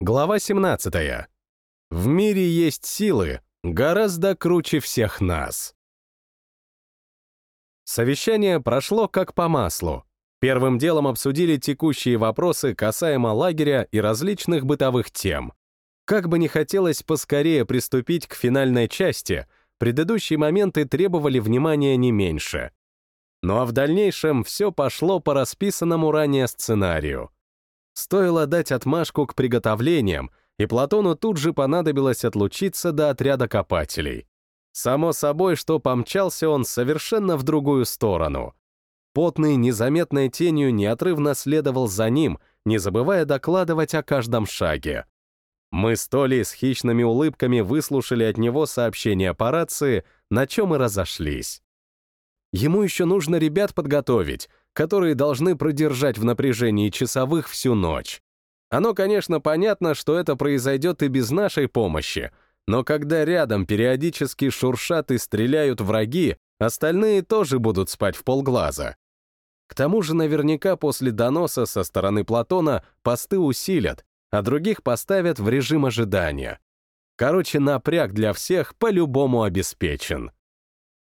Глава 17. В мире есть силы, гораздо круче всех нас. Совещание прошло как по маслу. Первым делом обсудили текущие вопросы касаемо лагеря и различных бытовых тем. Как бы не хотелось поскорее приступить к финальной части, предыдущие моменты требовали внимания не меньше. Ну а в дальнейшем все пошло по расписанному ранее сценарию — Стоило дать отмашку к приготовлениям, и Платону тут же понадобилось отлучиться до отряда копателей. Само собой, что помчался он совершенно в другую сторону. Потный незаметной тенью неотрывно следовал за ним, не забывая докладывать о каждом шаге. Мы с Толей с хищными улыбками выслушали от него сообщение по рации, на чем и разошлись. Ему еще нужно ребят подготовить, которые должны продержать в напряжении часовых всю ночь. Оно, конечно, понятно, что это произойдет и без нашей помощи, но когда рядом периодически шуршат и стреляют враги, остальные тоже будут спать в полглаза. К тому же наверняка после доноса со стороны Платона посты усилят, а других поставят в режим ожидания. Короче, напряг для всех по-любому обеспечен.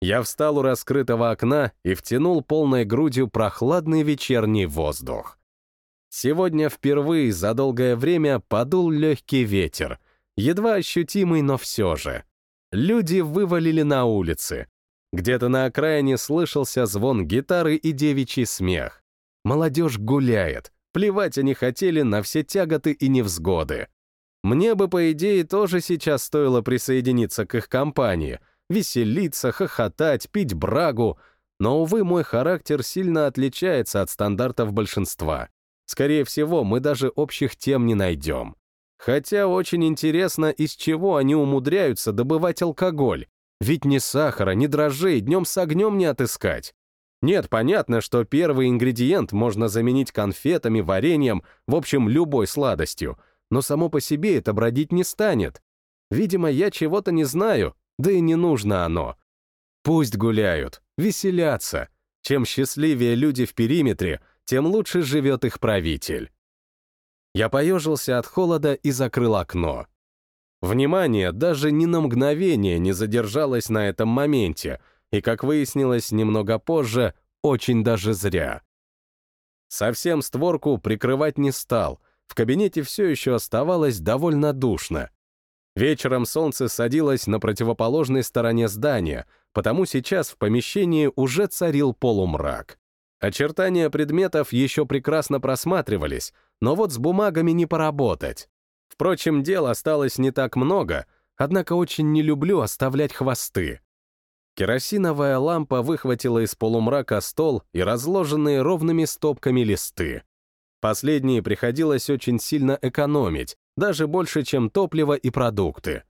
Я встал у раскрытого окна и втянул полной грудью прохладный вечерний воздух. Сегодня впервые за долгое время подул легкий ветер, едва ощутимый, но все же. Люди вывалили на улицы. Где-то на окраине слышался звон гитары и девичий смех. Молодежь гуляет, плевать они хотели на все тяготы и невзгоды. Мне бы, по идее, тоже сейчас стоило присоединиться к их компании — веселиться, хохотать, пить брагу, но, увы, мой характер сильно отличается от стандартов большинства. Скорее всего, мы даже общих тем не найдем. Хотя очень интересно, из чего они умудряются добывать алкоголь. Ведь ни сахара, ни дрожжей днем с огнем не отыскать. Нет, понятно, что первый ингредиент можно заменить конфетами, вареньем, в общем, любой сладостью, но само по себе это бродить не станет. Видимо, я чего-то не знаю, да и не нужно оно. Пусть гуляют, веселятся. Чем счастливее люди в периметре, тем лучше живет их правитель. Я поежился от холода и закрыл окно. Внимание даже ни на мгновение не задержалось на этом моменте, и, как выяснилось немного позже, очень даже зря. Совсем створку прикрывать не стал, в кабинете все еще оставалось довольно душно, Вечером солнце садилось на противоположной стороне здания, потому сейчас в помещении уже царил полумрак. Очертания предметов еще прекрасно просматривались, но вот с бумагами не поработать. Впрочем, дел осталось не так много, однако очень не люблю оставлять хвосты. Керосиновая лампа выхватила из полумрака стол и разложенные ровными стопками листы. Последние приходилось очень сильно экономить, даже больше, чем топливо и продукты.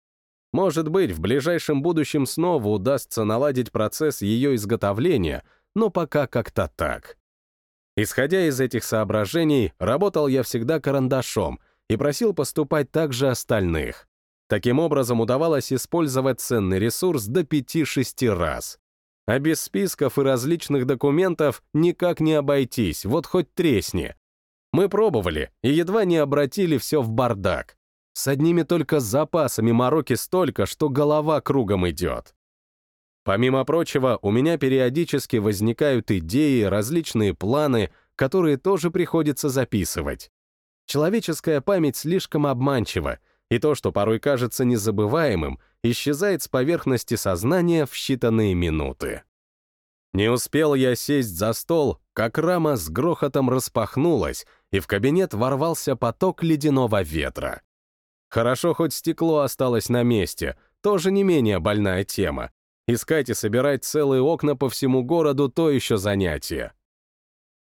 Может быть, в ближайшем будущем снова удастся наладить процесс ее изготовления, но пока как-то так. Исходя из этих соображений, работал я всегда карандашом и просил поступать так же остальных. Таким образом удавалось использовать ценный ресурс до 5-6 раз. А без списков и различных документов никак не обойтись, вот хоть тресни. Мы пробовали и едва не обратили все в бардак. С одними только запасами мороки столько, что голова кругом идет. Помимо прочего, у меня периодически возникают идеи, различные планы, которые тоже приходится записывать. Человеческая память слишком обманчива, и то, что порой кажется незабываемым, исчезает с поверхности сознания в считанные минуты. Не успел я сесть за стол, как рама с грохотом распахнулась, и в кабинет ворвался поток ледяного ветра. Хорошо, хоть стекло осталось на месте, тоже не менее больная тема. Искать и собирать целые окна по всему городу — то еще занятие.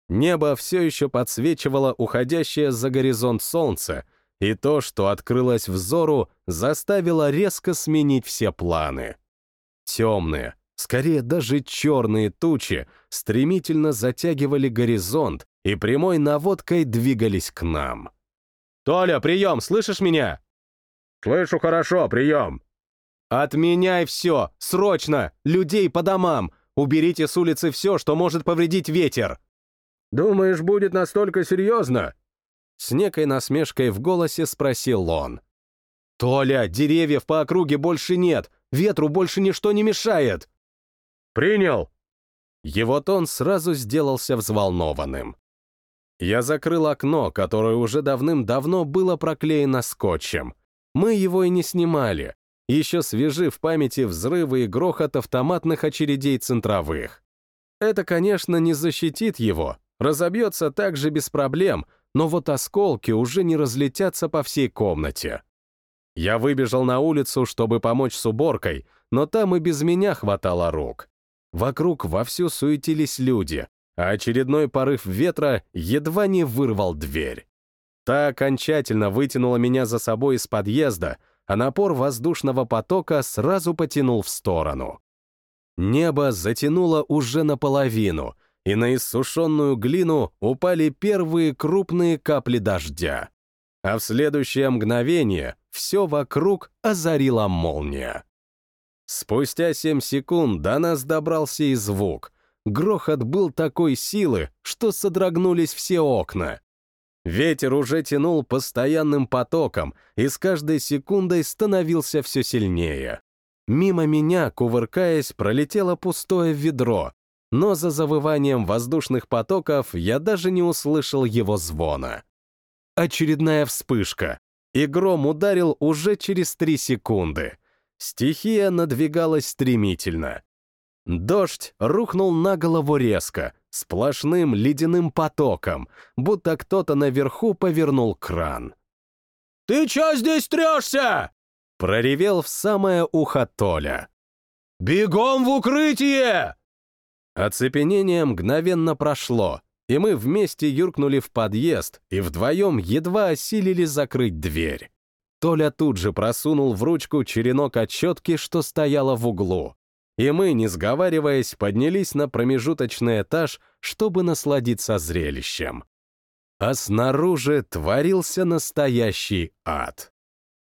Небо все еще подсвечивало уходящее за горизонт солнце, и то, что открылось взору, заставило резко сменить все планы. Темные, скорее даже черные тучи, стремительно затягивали горизонт и прямой наводкой двигались к нам. «Толя, прием, слышишь меня?» «Слышу хорошо, прием!» «Отменяй все! Срочно! Людей по домам! Уберите с улицы все, что может повредить ветер!» «Думаешь, будет настолько серьезно?» С некой насмешкой в голосе спросил он. «Толя, деревьев по округе больше нет, ветру больше ничто не мешает!» «Принял!» Его тон сразу сделался взволнованным. Я закрыл окно, которое уже давным-давно было проклеено скотчем. Мы его и не снимали, еще свежи в памяти взрывы и грохот автоматных очередей центровых. Это, конечно, не защитит его, разобьется также без проблем, но вот осколки уже не разлетятся по всей комнате. Я выбежал на улицу, чтобы помочь с уборкой, но там и без меня хватало рук. Вокруг вовсю суетились люди, а очередной порыв ветра едва не вырвал дверь. Та окончательно вытянула меня за собой из подъезда, а напор воздушного потока сразу потянул в сторону. Небо затянуло уже наполовину, и на иссушенную глину упали первые крупные капли дождя. А в следующее мгновение все вокруг озарила молния. Спустя семь секунд до нас добрался и звук — Грохот был такой силы, что содрогнулись все окна. Ветер уже тянул постоянным потоком и с каждой секундой становился все сильнее. Мимо меня, кувыркаясь, пролетело пустое ведро, но за завыванием воздушных потоков я даже не услышал его звона. Очередная вспышка, и гром ударил уже через три секунды. Стихия надвигалась стремительно. Дождь рухнул на голову резко, сплошным ледяным потоком, будто кто-то наверху повернул кран. «Ты чё здесь трешься?» — проревел в самое ухо Толя. «Бегом в укрытие!» Оцепенение мгновенно прошло, и мы вместе юркнули в подъезд и вдвоем едва осилили закрыть дверь. Толя тут же просунул в ручку черенок отчетки, что стояла в углу и мы, не сговариваясь, поднялись на промежуточный этаж, чтобы насладиться зрелищем. А снаружи творился настоящий ад.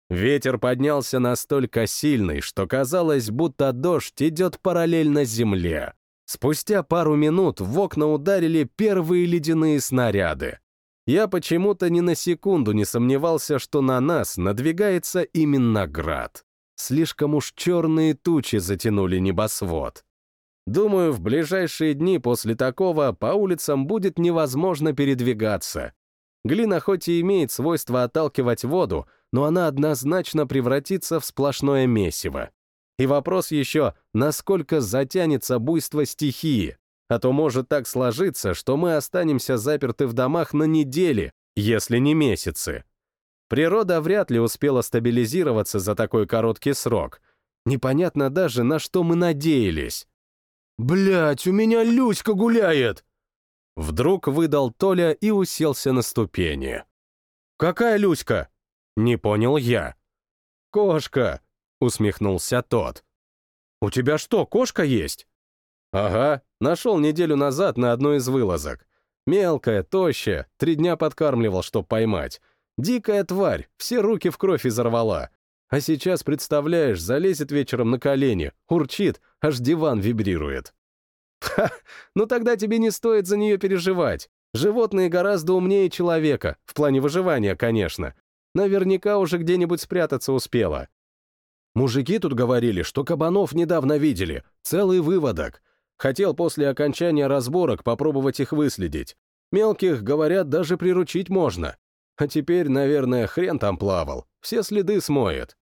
Ветер поднялся настолько сильный, что казалось, будто дождь идет параллельно земле. Спустя пару минут в окна ударили первые ледяные снаряды. Я почему-то ни на секунду не сомневался, что на нас надвигается именно град. Слишком уж черные тучи затянули небосвод. Думаю, в ближайшие дни после такого по улицам будет невозможно передвигаться. Глина хоть и имеет свойство отталкивать воду, но она однозначно превратится в сплошное месиво. И вопрос еще, насколько затянется буйство стихии, а то может так сложиться, что мы останемся заперты в домах на недели, если не месяцы. Природа вряд ли успела стабилизироваться за такой короткий срок. Непонятно даже, на что мы надеялись. Блять, у меня Люська гуляет!» Вдруг выдал Толя и уселся на ступени. «Какая Люська?» Не понял я. «Кошка!» — усмехнулся тот. «У тебя что, кошка есть?» «Ага, нашел неделю назад на одной из вылазок. Мелкая, тощая, три дня подкармливал, чтоб поймать. Дикая тварь, все руки в кровь изорвала. А сейчас, представляешь, залезет вечером на колени, урчит, аж диван вибрирует. Ха, ну тогда тебе не стоит за нее переживать. Животные гораздо умнее человека, в плане выживания, конечно. Наверняка уже где-нибудь спрятаться успела. Мужики тут говорили, что кабанов недавно видели, целый выводок. Хотел после окончания разборок попробовать их выследить. Мелких, говорят, даже приручить можно. А теперь, наверное, хрен там плавал. Все следы смоет.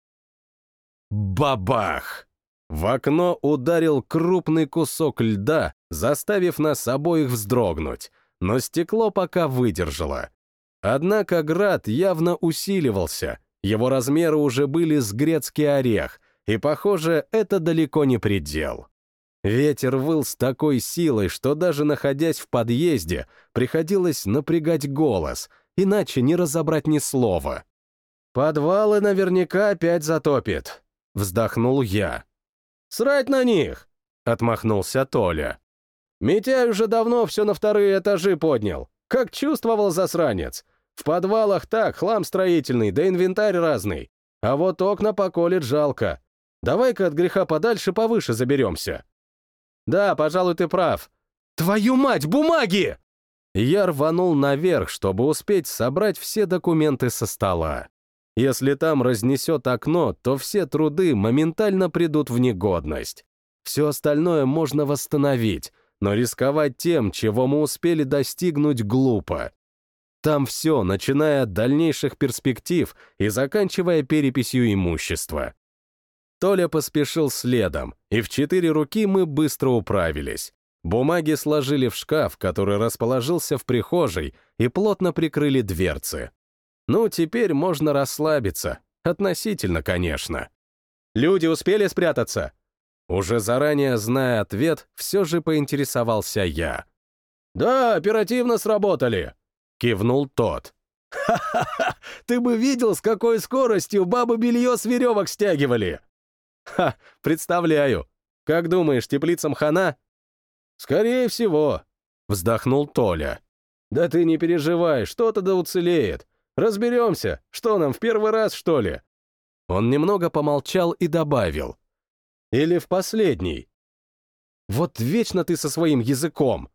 Бабах! В окно ударил крупный кусок льда, заставив нас обоих вздрогнуть, но стекло пока выдержало. Однако град явно усиливался, его размеры уже были с грецкий орех, и, похоже, это далеко не предел. Ветер выл с такой силой, что даже находясь в подъезде, приходилось напрягать голос — иначе не разобрать ни слова. «Подвалы наверняка опять затопит», — вздохнул я. «Срать на них!» — отмахнулся Толя. «Митяй уже давно все на вторые этажи поднял. Как чувствовал засранец. В подвалах так, хлам строительный, да инвентарь разный. А вот окна поколет жалко. Давай-ка от греха подальше повыше заберемся». «Да, пожалуй, ты прав». «Твою мать, бумаги!» Я рванул наверх, чтобы успеть собрать все документы со стола. Если там разнесет окно, то все труды моментально придут в негодность. Все остальное можно восстановить, но рисковать тем, чего мы успели достигнуть, глупо. Там все, начиная от дальнейших перспектив и заканчивая переписью имущества. Толя поспешил следом, и в четыре руки мы быстро управились. Бумаги сложили в шкаф, который расположился в прихожей, и плотно прикрыли дверцы. Ну, теперь можно расслабиться. Относительно, конечно. «Люди успели спрятаться?» Уже заранее зная ответ, все же поинтересовался я. «Да, оперативно сработали», — кивнул тот. «Ха-ха-ха! Ты бы видел, с какой скоростью бабы белье с веревок стягивали!» «Ха, представляю. Как думаешь, теплицам хана?» «Скорее всего», — вздохнул Толя. «Да ты не переживай, что-то да уцелеет. Разберемся, что нам, в первый раз, что ли?» Он немного помолчал и добавил. Или в последний? Вот вечно ты со своим языком.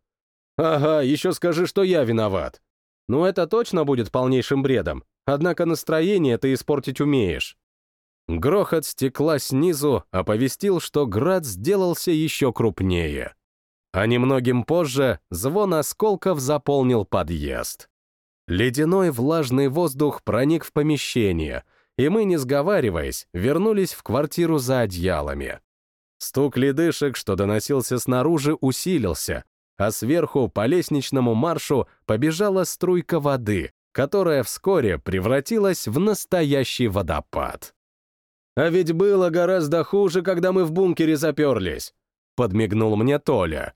Ага, еще скажи, что я виноват. Ну это точно будет полнейшим бредом, однако настроение ты испортить умеешь. Грохот стекла снизу оповестил, что град сделался еще крупнее. А немногим позже звон осколков заполнил подъезд. Ледяной влажный воздух проник в помещение, и мы, не сговариваясь, вернулись в квартиру за одеялами. Стук ледышек, что доносился снаружи, усилился, а сверху по лестничному маршу побежала струйка воды, которая вскоре превратилась в настоящий водопад. «А ведь было гораздо хуже, когда мы в бункере заперлись», — подмигнул мне Толя.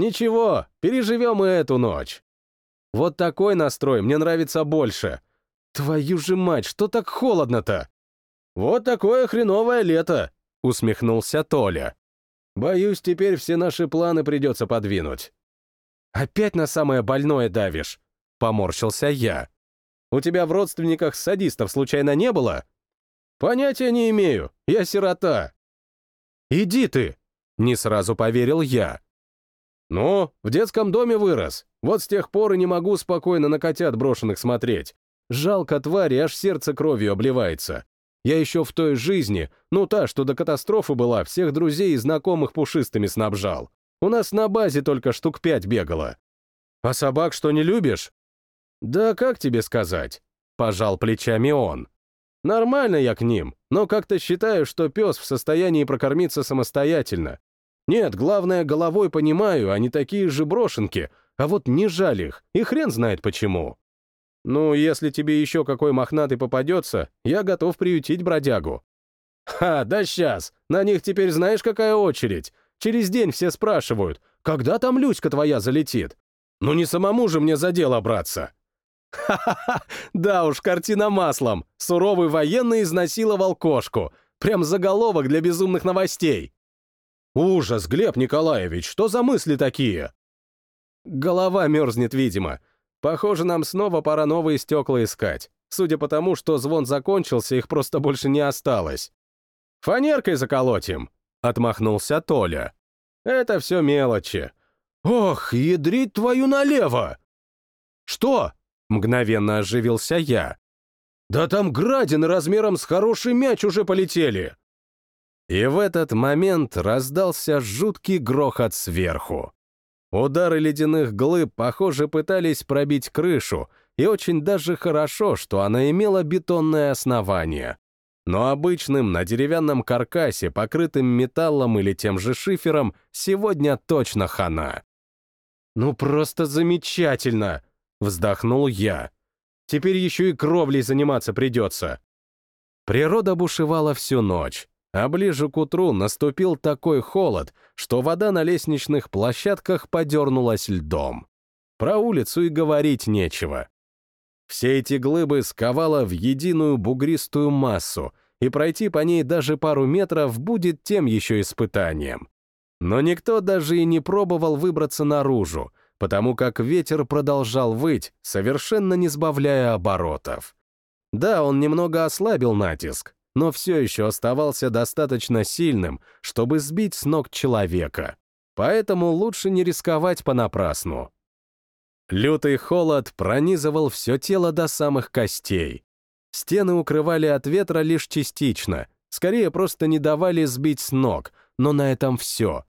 «Ничего, переживем и эту ночь». Вот такой настрой мне нравится больше. Твою же мать, что так холодно-то? Вот такое хреновое лето, усмехнулся Толя. Боюсь, теперь все наши планы придется подвинуть. Опять на самое больное давишь, поморщился я. У тебя в родственниках садистов случайно не было? Понятия не имею, я сирота. Иди ты, не сразу поверил я. Ну, в детском доме вырос. Вот с тех пор и не могу спокойно на котят брошенных смотреть. Жалко твари, аж сердце кровью обливается. Я еще в той жизни, ну та, что до катастрофы была, всех друзей и знакомых пушистыми снабжал. У нас на базе только штук пять бегало. А собак что, не любишь? Да как тебе сказать? Пожал плечами он. Нормально я к ним, но как-то считаю, что пес в состоянии прокормиться самостоятельно. Нет, главное, головой понимаю, они такие же брошенки, а вот не жаль их, и хрен знает почему. Ну, если тебе еще какой мохнатый попадется, я готов приютить бродягу. Ха, да сейчас, на них теперь знаешь, какая очередь. Через день все спрашивают, когда там Люська твоя залетит? Ну не самому же мне за дело браться. Ха-ха-ха, да уж, картина маслом. Суровый военный изнасиловал кошку. Прям заголовок для безумных новостей. Ужас, Глеб Николаевич, что за мысли такие? Голова мерзнет, видимо. Похоже, нам снова пора новые стекла искать. Судя по тому, что звон закончился, их просто больше не осталось. «Фанеркой заколотим!» — отмахнулся Толя. «Это все мелочи». «Ох, ядрить твою налево!» «Что?» — мгновенно оживился я. «Да там градины размером с хороший мяч уже полетели!» И в этот момент раздался жуткий грохот сверху. Удары ледяных глыб, похоже, пытались пробить крышу, и очень даже хорошо, что она имела бетонное основание. Но обычным на деревянном каркасе, покрытым металлом или тем же шифером, сегодня точно хана. «Ну просто замечательно!» — вздохнул я. «Теперь еще и кровлей заниматься придется». Природа бушевала всю ночь. А ближе к утру наступил такой холод, что вода на лестничных площадках подернулась льдом. Про улицу и говорить нечего. Все эти глыбы сковало в единую бугристую массу, и пройти по ней даже пару метров будет тем еще испытанием. Но никто даже и не пробовал выбраться наружу, потому как ветер продолжал выть, совершенно не сбавляя оборотов. Да, он немного ослабил натиск, но все еще оставался достаточно сильным, чтобы сбить с ног человека. Поэтому лучше не рисковать понапрасну. Лютый холод пронизывал все тело до самых костей. Стены укрывали от ветра лишь частично, скорее просто не давали сбить с ног, но на этом все.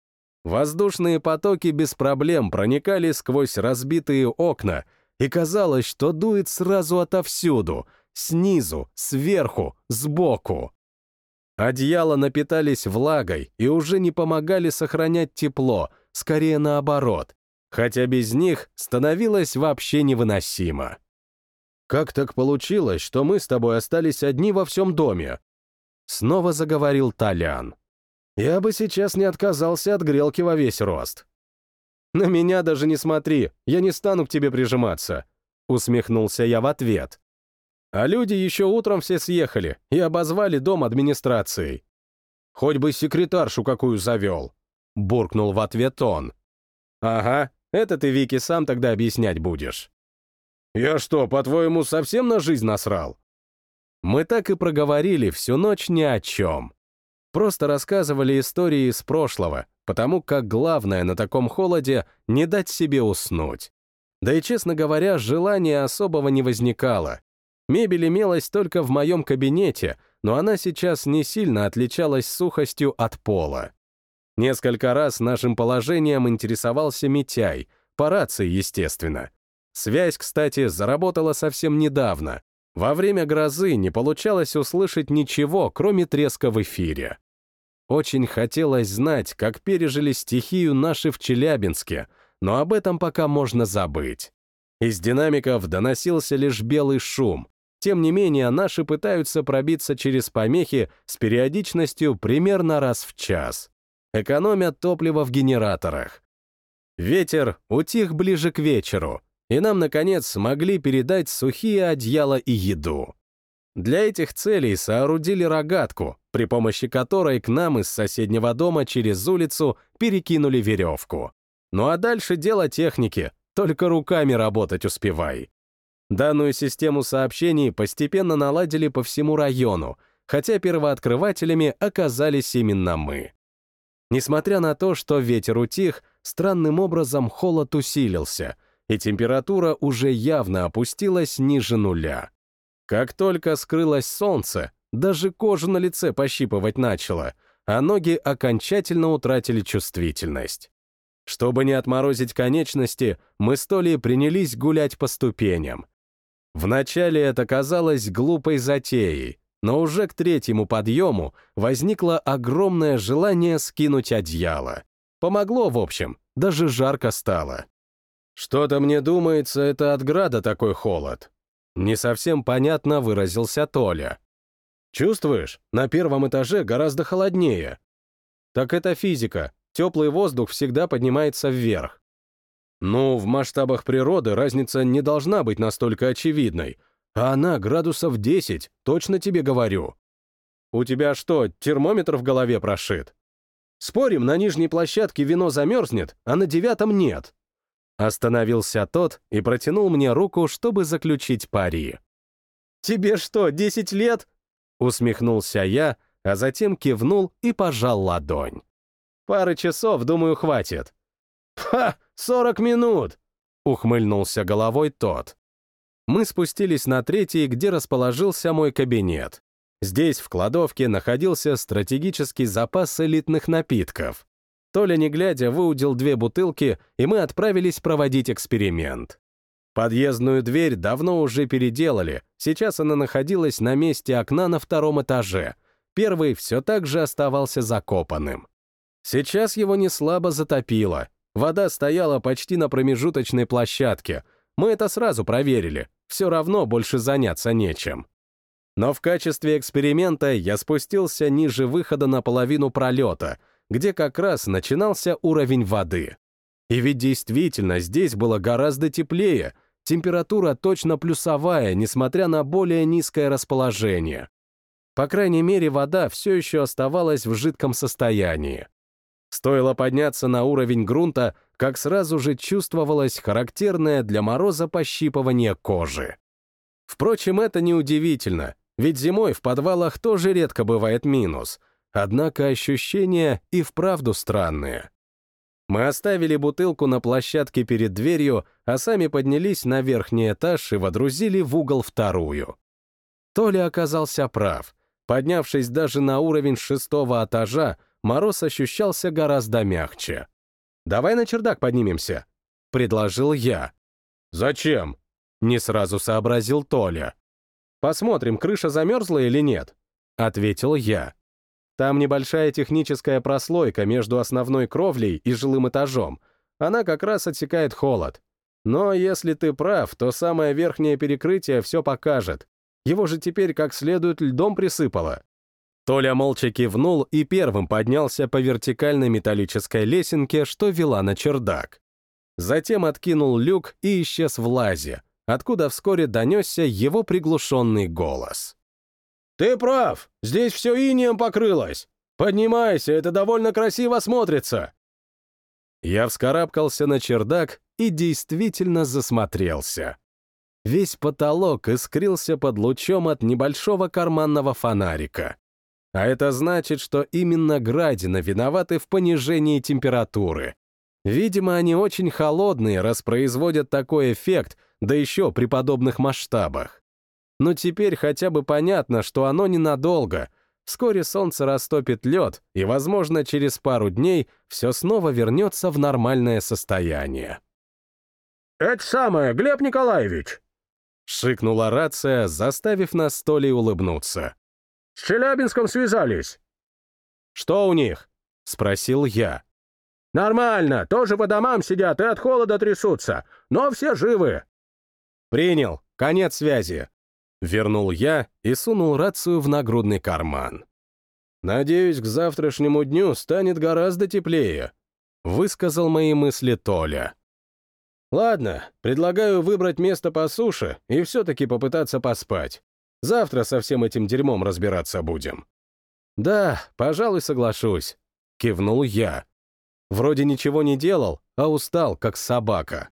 Воздушные потоки без проблем проникали сквозь разбитые окна, и казалось, что дует сразу отовсюду, снизу, сверху, сбоку. Одеяла напитались влагой и уже не помогали сохранять тепло, скорее наоборот, хотя без них становилось вообще невыносимо. «Как так получилось, что мы с тобой остались одни во всем доме?» Снова заговорил Толян. «Я бы сейчас не отказался от грелки во весь рост». «На меня даже не смотри, я не стану к тебе прижиматься», усмехнулся я в ответ. А люди еще утром все съехали и обозвали дом администрацией. «Хоть бы секретаршу какую завел», — буркнул в ответ он. «Ага, это ты, Вики, сам тогда объяснять будешь». «Я что, по-твоему, совсем на жизнь насрал?» Мы так и проговорили всю ночь ни о чем. Просто рассказывали истории из прошлого, потому как главное на таком холоде — не дать себе уснуть. Да и, честно говоря, желания особого не возникало. Мебель имелась только в моем кабинете, но она сейчас не сильно отличалась сухостью от пола. Несколько раз нашим положением интересовался Митяй, по рации, естественно. Связь, кстати, заработала совсем недавно. Во время грозы не получалось услышать ничего, кроме треска в эфире. Очень хотелось знать, как пережили стихию наши в Челябинске, но об этом пока можно забыть. Из динамиков доносился лишь белый шум, тем не менее, наши пытаются пробиться через помехи с периодичностью примерно раз в час. Экономят топливо в генераторах. Ветер утих ближе к вечеру, и нам, наконец, смогли передать сухие одеяла и еду. Для этих целей соорудили рогатку, при помощи которой к нам из соседнего дома через улицу перекинули веревку. Ну а дальше дело техники, только руками работать успевай. Данную систему сообщений постепенно наладили по всему району, хотя первооткрывателями оказались именно мы. Несмотря на то, что ветер утих, странным образом холод усилился, и температура уже явно опустилась ниже нуля. Как только скрылось солнце, даже кожу на лице пощипывать начало, а ноги окончательно утратили чувствительность. Чтобы не отморозить конечности, мы с Толей принялись гулять по ступеням. Вначале это казалось глупой затеей, но уже к третьему подъему возникло огромное желание скинуть одеяло. Помогло, в общем, даже жарко стало. Что-то мне думается, это от града такой холод. Не совсем понятно выразился Толя. Чувствуешь, на первом этаже гораздо холоднее. Так это физика, теплый воздух всегда поднимается вверх. Ну, в масштабах природы разница не должна быть настолько очевидной, а она градусов 10, точно тебе говорю. У тебя что, термометр в голове прошит? Спорим, на нижней площадке вино замерзнет, а на девятом нет. Остановился тот и протянул мне руку, чтобы заключить пари. «Тебе что, 10 лет?» Усмехнулся я, а затем кивнул и пожал ладонь. «Пары часов, думаю, хватит. «Ха! Сорок минут!» — ухмыльнулся головой тот. Мы спустились на третий, где расположился мой кабинет. Здесь, в кладовке, находился стратегический запас элитных напитков. Толя, не глядя, выудил две бутылки, и мы отправились проводить эксперимент. Подъездную дверь давно уже переделали, сейчас она находилась на месте окна на втором этаже. Первый все так же оставался закопанным. Сейчас его не слабо затопило, Вода стояла почти на промежуточной площадке. Мы это сразу проверили. Все равно больше заняться нечем. Но в качестве эксперимента я спустился ниже выхода на половину пролета, где как раз начинался уровень воды. И ведь действительно здесь было гораздо теплее, температура точно плюсовая, несмотря на более низкое расположение. По крайней мере, вода все еще оставалась в жидком состоянии. Стоило подняться на уровень грунта, как сразу же чувствовалось характерное для мороза пощипывание кожи. Впрочем, это неудивительно, ведь зимой в подвалах тоже редко бывает минус, однако ощущения и вправду странные. Мы оставили бутылку на площадке перед дверью, а сами поднялись на верхний этаж и водрузили в угол вторую. Толя оказался прав. Поднявшись даже на уровень шестого этажа, мороз ощущался гораздо мягче. «Давай на чердак поднимемся», — предложил я. «Зачем?» — не сразу сообразил Толя. «Посмотрим, крыша замерзла или нет», — ответил я. Там небольшая техническая прослойка между основной кровлей и жилым этажом. Она как раз отсекает холод. Но если ты прав, то самое верхнее перекрытие все покажет. Его же теперь как следует льдом присыпало. Толя молча кивнул и первым поднялся по вертикальной металлической лесенке, что вела на чердак. Затем откинул люк и исчез в лазе, откуда вскоре донесся его приглушенный голос. «Ты прав, здесь все инием покрылось. Поднимайся, это довольно красиво смотрится». Я вскарабкался на чердак и действительно засмотрелся. Весь потолок искрился под лучом от небольшого карманного фонарика. А это значит, что именно градины виноваты в понижении температуры. Видимо, они очень холодные, раз производят такой эффект, да еще при подобных масштабах. Но теперь хотя бы понятно, что оно ненадолго. Вскоре солнце растопит лед, и, возможно, через пару дней все снова вернется в нормальное состояние. «Это самое, Глеб Николаевич!» Шикнула рация, заставив нас столе улыбнуться. «С Челябинском связались!» «Что у них?» — спросил я. «Нормально, тоже по домам сидят и от холода трясутся, но все живы!» «Принял, конец связи!» Вернул я и сунул рацию в нагрудный карман. «Надеюсь, к завтрашнему дню станет гораздо теплее», — высказал мои мысли Толя. «Ладно, предлагаю выбрать место по суше и все-таки попытаться поспать. Завтра со всем этим дерьмом разбираться будем». «Да, пожалуй, соглашусь», — кивнул я. Вроде ничего не делал, а устал, как собака.